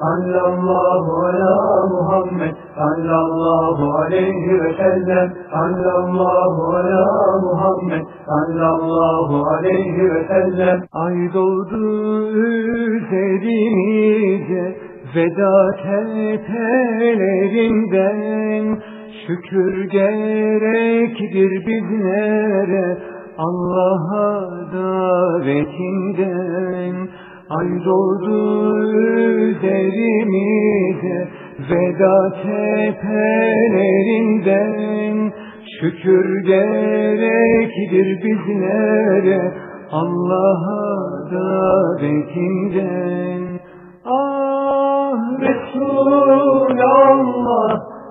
sallallahu ala Muhammed sallallahu aleyhi ve sellem. Sallallahu ala Muhammed sallallahu aleyhi ve sellem. Ay doğdu üzerimize veda tepelerinden Şükür gerektir bizlere Allah'a davetinden Ay doğdu üzerimize veda tepelerinden Şükür gerektir bizlere Allah'a davetinden Ah Resulallah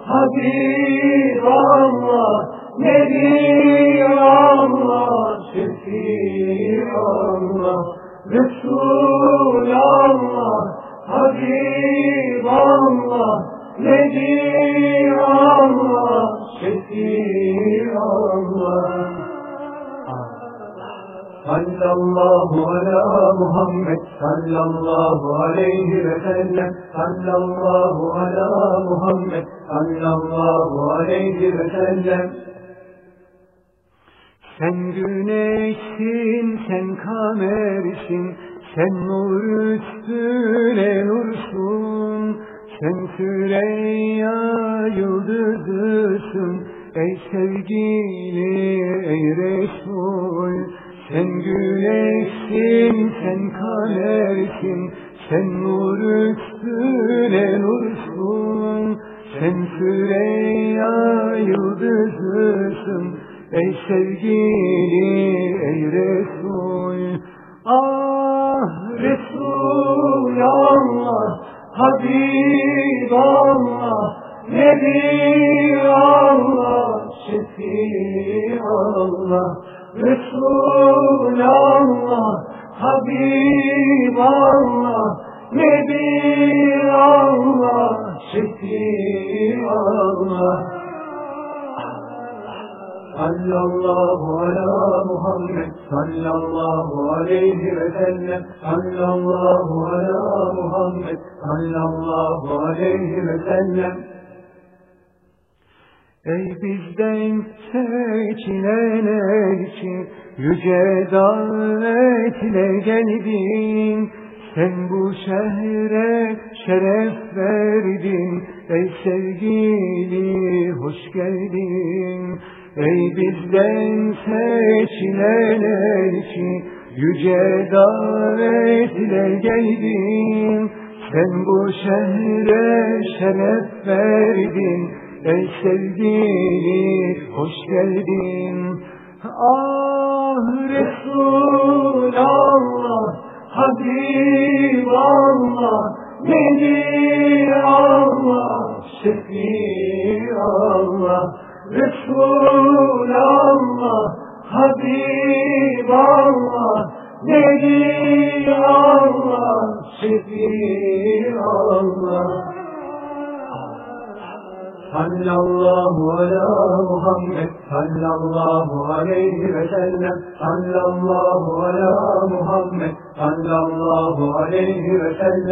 Habiballah Nebi Allah Şefi Allah Resulallah Habiballah Nebi Allah Şefi Allah sallallahu ala Muhammed sallallahu aleyhi ve sellem. Sallallahu ala Muhammed sallallahu aleyhi ve sellem Sen güneşsin, sen kamersin, sen nur üstüne nursun, sen Süreyya yıldızısın, ey sevgili, ey Resul. Sen güneşsin, sen kamersin, sen nur üstüne nursun, sen Süreyya Ey sevgili, ey Resul, ah Resulallah, Habiballah, Nebi Allah, Şefi Allah, Resulallah, Habiballah, Nebi Allah, Şefi Allah. Sallallahu ala Muhammed sallallahu aleyhi ve sellem sallallahu ala Muhammed sallallahu aleyhi ve sellem Ey bizden seçilen elçi, yüce davetle geldin. Sen bu şehre şeref verdin, ey sevgili hoş geldin. Ey bizden seçilen elçi, yüce davetle geldin. Sen bu şehre şeref verdin, Ey sevgili hoş geldin. Ah Resulallah, Habiballah, Nebi Allah, Şefi Allah. Resulallah, Habiballah, Nebi Allah, Şefi Allah. sallallahu ala Muhammed sallallahu aleyhi ve sellem sallallahu ala Muhammed sallallahu aleyhi ve sellem